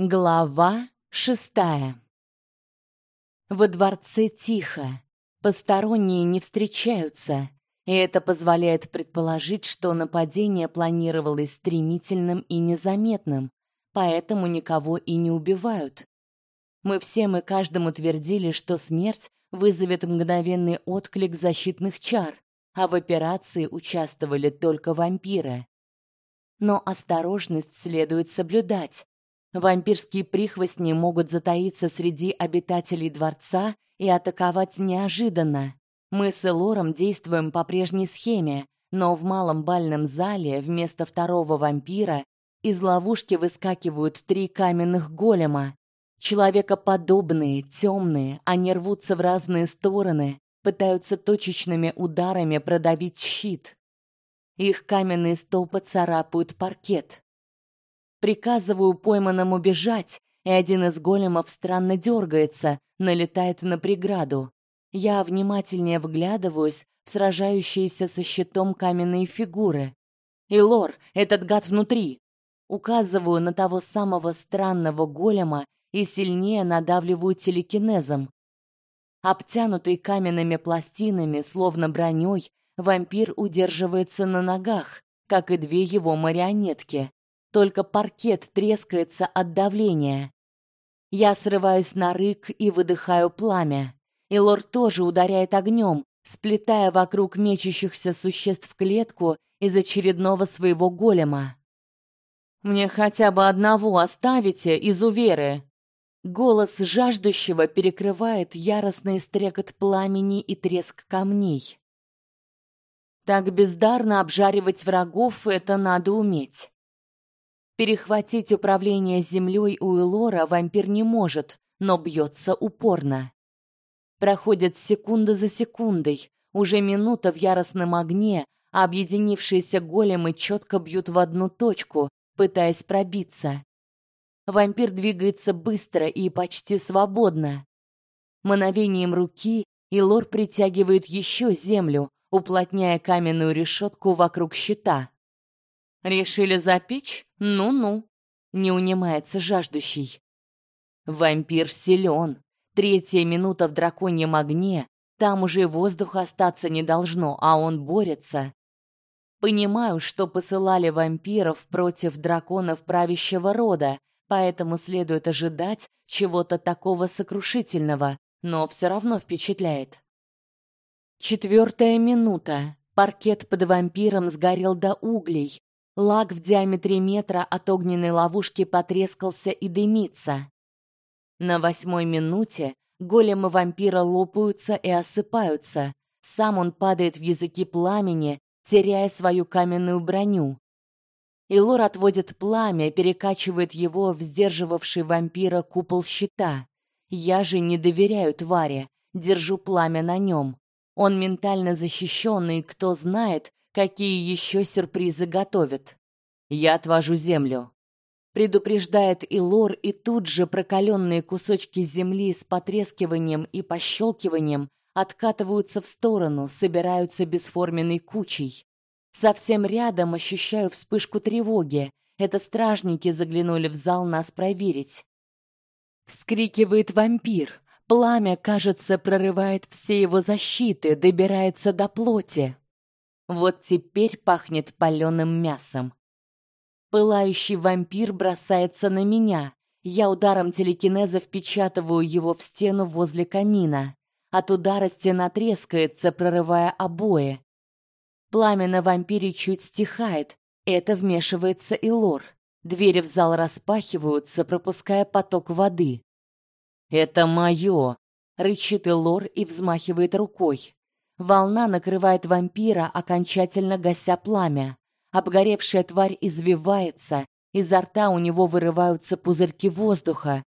Глава шестая. Во дворце тихо. Посторонние не встречаются, и это позволяет предположить, что нападение планировалось стремительным и незаметным, поэтому никого и не убивают. Мы всем и каждому твердили, что смерть вызовет мгновенный отклик защитных чар, а в операции участвовали только вампиры. Но осторожность следует соблюдать. Вампирские прихвостни могут затаиться среди обитателей дворца и атаковать неожиданно. Мы с Элором действуем по прежней схеме, но в малом бальном зале вместо второго вампира из ловушки выскакивают три каменных голема. Человекоподобные, темные, они рвутся в разные стороны, пытаются точечными ударами продавить щит. Их каменные столпы царапают паркет. Приказываю пойманному бежать, и один из големов странно дергается, налетает на преграду. Я внимательнее вглядываюсь в сражающиеся со щитом каменные фигуры. Илор, этот гад внутри. Указываю на того самого странного голема и сильнее надавливаю телекинезом. Обтянутый каменными пластинами, словно броней, вампир удерживается на ногах, как и две его марионетки. Только паркет трескается от давления. Я срываюсь на рык и выдыхаю пламя. И лорд тоже ударяет огнем, сплетая вокруг мечущихся существ клетку из очередного своего голема. Мне хотя бы одного оставите, из уверы. Голос жаждущего перекрывает яростный стрекот пламени и треск камней. Так бездарно обжаривать врагов это надо уметь. Перехватить управление землей у Элора вампир не может, но бьется упорно. Проходят секунды за секундой, уже минута в яростном огне, а объединившиеся големы четко бьют в одну точку, пытаясь пробиться. Вампир двигается быстро и почти свободно. Мановением руки Илор притягивает еще землю, уплотняя каменную решетку вокруг щита. Решили запечь? Ну-ну. Не унимается жаждущий. Вампир силен. Третья минута в драконьем огне. Там уже воздух остаться не должно, а он борется. Понимаю, что посылали вампиров против драконов правящего рода, поэтому следует ожидать чего-то такого сокрушительного, но все равно впечатляет. Четвертая минута. Паркет под вампиром сгорел до углей, Лак в диаметре метра от огненной ловушки потрескался и дымится. На восьмой минуте големы вампира лопаются и осыпаются. Сам он падает в языки пламени, теряя свою каменную броню. Илор отводит пламя, перекачивает его в сдерживавший вампира купол щита. Я же не доверяю твари, держу пламя на нем. Он ментально защищенный, кто знает, какие еще сюрпризы готовят. Я отвожу землю. Предупреждает Илор, и тут же прокаленные кусочки земли с потрескиванием и пощелкиванием откатываются в сторону, собираются бесформенной кучей. Совсем рядом ощущаю вспышку тревоги. Это стражники заглянули в зал нас проверить. Вскрикивает вампир. Пламя, кажется, прорывает все его защиты, добирается до плоти. Вот теперь пахнет паленым мясом. Пылающий вампир бросается на меня. Я ударом телекинеза впечатываю его в стену возле камина. От удара стена трескается, прорывая обои. Пламя на вампире чуть стихает. Это вмешивается и лор. Двери в зал распахиваются, пропуская поток воды. Это мое, рычит Илор и взмахивает рукой. Волна накрывает вампира, окончательно гася пламя. Обгоревшая тварь извивается, изо рта у него вырываются пузырьки воздуха.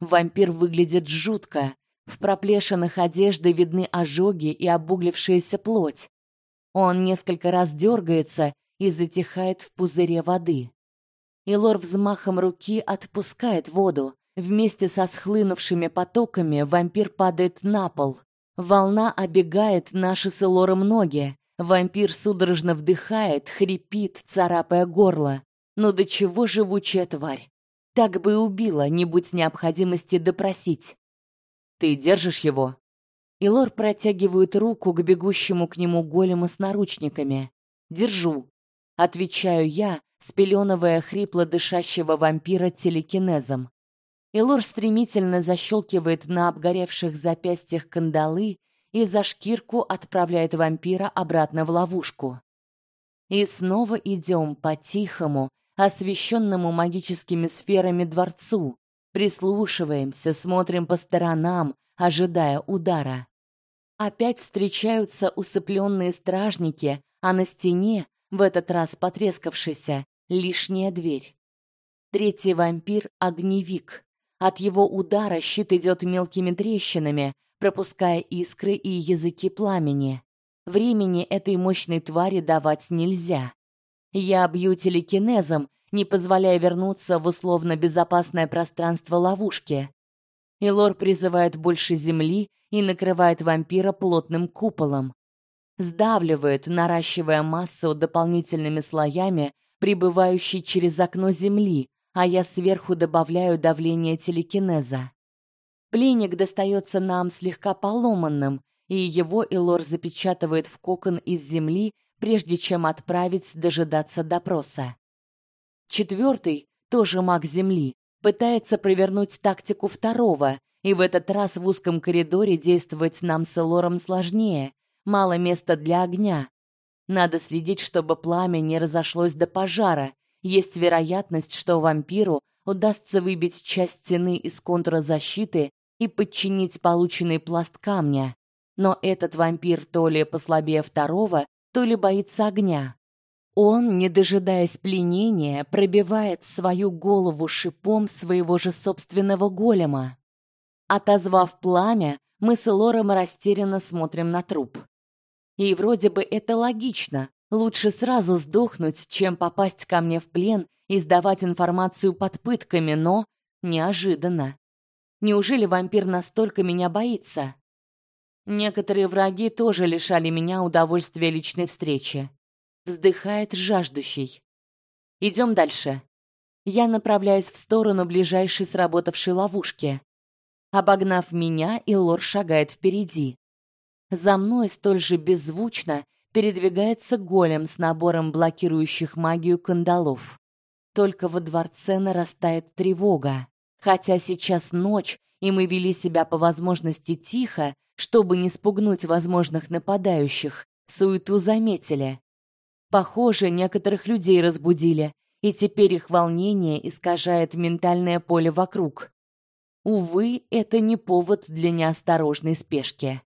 Вампир выглядит жутко. В проплешинах одежды видны ожоги и обуглившаяся плоть. Он несколько раз дергается и затихает в пузыре воды. Илор взмахом руки отпускает воду. Вместе со схлынувшими потоками вампир падает на пол. Волна обегает наши с Элором ноги. Вампир судорожно вдыхает, хрипит, царапая горло. Но до чего живучая тварь. Так бы и убила, не будь необходимости допросить. Ты держишь его? Илор протягивает руку к бегущему к нему голему с наручниками. Держу, отвечаю я, спеленывая хрипло дышащего вампира телекинезом. Илор стремительно защелкивает на обгоревших запястьях кандалы и за шкирку отправляет вампира обратно в ловушку. И снова идем по тихому, освещенному магическими сферами дворцу, прислушиваемся, смотрим по сторонам, ожидая удара. Опять встречаются усыпленные стражники, а на стене, в этот раз потрескавшаяся, лишняя дверь. Третий вампир огневик. От его удара щит идет мелкими трещинами, пропуская искры и языки пламени. Времени этой мощной твари давать нельзя. Я бью телекинезом, не позволяя вернуться в условно безопасное пространство ловушки. Илор призывает больше земли и накрывает вампира плотным куполом. Сдавливает, наращивая массу дополнительными слоями, прибывающей через окно земли, а я сверху добавляю давление телекинеза. Пленник достается нам слегка поломанным, и его Илор запечатывает в кокон из земли, прежде чем отправить дожидаться допроса. Четвертый, тоже маг земли, пытается провернуть тактику второго, и в этот раз в узком коридоре действовать нам с Элором сложнее. Мало места для огня. Надо следить, чтобы пламя не разошлось до пожара. Есть вероятность, что вампиру удастся выбить часть стены из контура защиты и подчинить полученный пласт камня. Но этот вампир то ли послабее второго, то ли боится огня. Он, не дожидаясь пленения, пробивает свою голову шипом своего же собственного голема. Отозвав пламя, мы с Лором растерянно смотрим на труп. И вроде бы это логично. Лучше сразу сдохнуть, чем попасть ко мне в плен и сдавать информацию под пытками, но неожиданно. Неужели вампир настолько меня боится? Некоторые враги тоже лишали меня удовольствия личной встречи. Вздыхает жаждущий. Идем дальше. Я направляюсь в сторону ближайшей сработавшей ловушки. Обогнав меня, Илор шагает впереди. За мной столь же беззвучно передвигается голем с набором блокирующих магию кандалов. Только во дворце нарастает тревога. Хотя сейчас ночь, и мы вели себя по возможности тихо, чтобы не спугнуть возможных нападающих, суету заметили. Похоже, некоторых людей разбудили, и теперь их волнение искажает ментальное поле вокруг. Увы, это не повод для неосторожной спешки.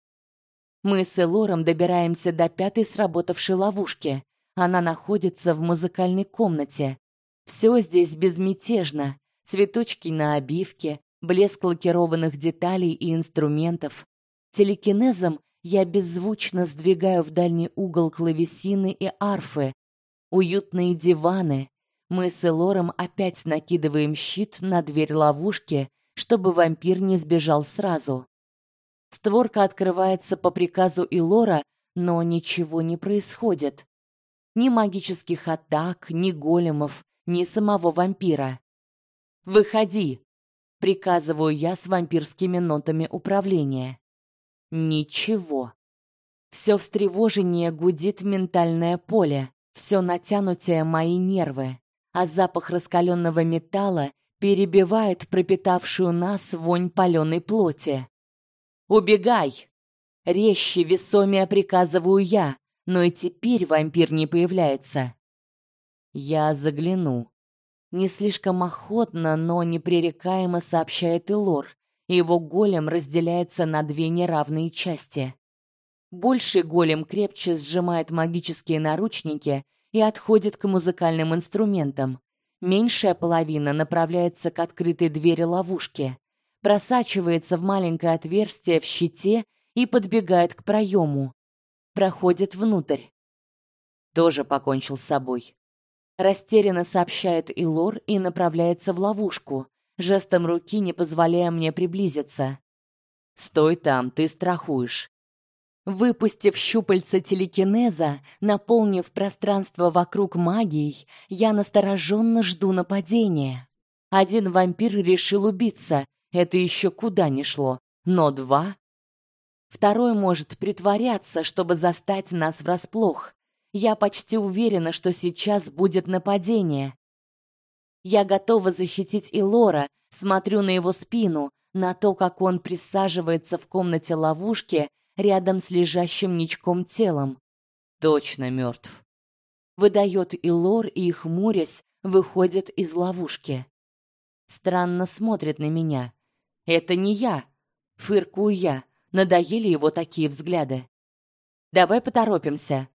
Мы с Элором добираемся до пятой сработавшей ловушки. Она находится в музыкальной комнате. Все здесь безмятежно, цветочки на обивке, блеск лакированных деталей и инструментов. Телекинезом я беззвучно сдвигаю в дальний угол клавесины и арфы. Уютные диваны. Мы с Элором опять накидываем щит на дверь ловушки, чтобы вампир не сбежал сразу. Створка открывается по приказу Илора, но ничего не происходит. Ни магических атак, ни големов, ни самого вампира. Выходи, приказываю я с вампирскими нотами управления. Ничего. Все встревоженнее гудит ментальное поле, все натянутее мои нервы, а запах раскаленного металла перебивает пропитавшую нас вонь паленой плоти. Убегай! Резче, весомее приказываю я, но и теперь вампир не появляется. Я загляну. Не слишком охотно, но непререкаемо сообщает Илор. Его голем разделяется на две неравные части. Больший голем крепче сжимает магические наручники и отходит к музыкальным инструментам. Меньшая половина направляется к открытой двери ловушки, просачивается в маленькое отверстие в щите и подбегает к проему. Проходит внутрь. Тоже покончил с собой. Растерянно сообщает Илор и направляется в ловушку, жестом руки не позволяя мне приблизиться. Стой там, ты страхуешь. Выпустив щупальца телекинеза, наполнив пространство вокруг магией, я настороженно жду нападения. Один вампир решил убиться, это еще куда ни шло, но два Второй может притворяться, чтобы застать нас врасплох. Я почти уверена, что сейчас будет нападение. Я готова защитить Илора, смотрю на его спину, на то, как он присаживается в комнате ловушки рядом с лежащим ничком телом. Точно мертв. Выдает Илор и, хмурясь, выходит из ловушки. Странно смотрит на меня. Это не я. Фыркую я. Надоели его такие взгляды. Давай поторопимся.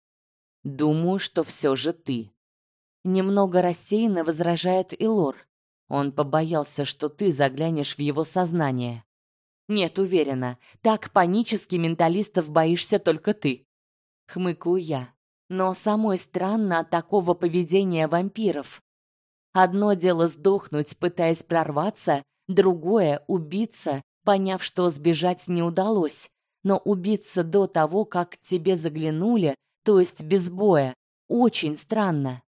Думаю, что все же ты. Немного рассеянно возражает Илор. Он побоялся, что ты заглянешь в его сознание. Нет, уверена, так панически менталистов боишься только ты. Хмыкаю я. Но самой странно от такого поведения вампиров. Одно дело сдохнуть, пытаясь прорваться, другое убиться, поняв, что сбежать не удалось, но убиться до того, как к тебе заглянули, то есть без боя, очень странно.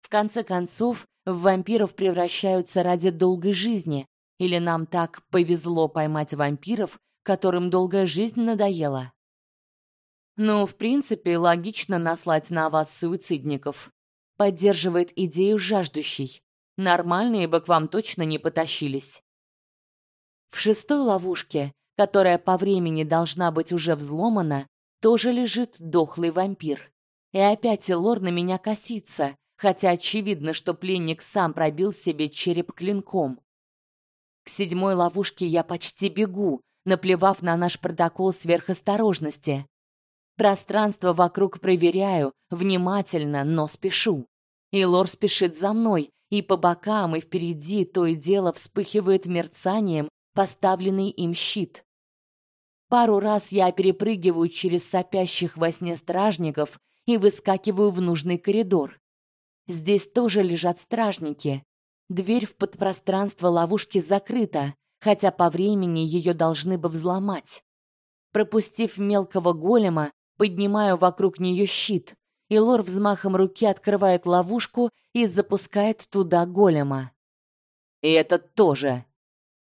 В конце концов, в вампиров превращаются ради долгой жизни, или нам так повезло поймать вампиров, которым долгая жизнь надоела. Ну, в принципе, логично наслать на вас суицидников. Поддерживает идею жаждущий. Нормальные бы к вам точно не потащились. В шестой ловушке, которая по времени должна быть уже взломана, тоже лежит дохлый вампир. И опять Лор на меня косится, хотя очевидно, что пленник сам пробил себе череп клинком. К седьмой ловушке я почти бегу, наплевав на наш протокол сверхосторожности. Пространство вокруг проверяю, внимательно, но спешу. И Лор спешит за мной, и по бокам, и впереди то и дело вспыхивает мерцанием поставленный им щит. Пару раз я перепрыгиваю через сопящих во сне стражников и выскакиваю в нужный коридор. Здесь тоже лежат стражники. Дверь в подпространство ловушки закрыта, хотя по времени ее должны бы взломать. Пропустив мелкого голема, поднимаю вокруг нее щит, и Лор взмахом руки открывает ловушку и запускает туда голема. И это тоже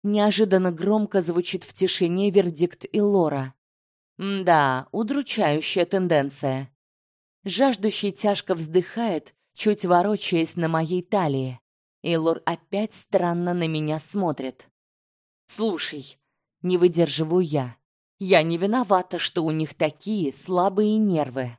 Неожиданно громко звучит в тишине вердикт Илора. Да, удручающая тенденция. Жаждущий тяжко вздыхает, чуть ворочаясь на моей талии. Илор опять странно на меня смотрит. Слушай, не выдерживаю я. Я не виновата, что у них такие слабые нервы.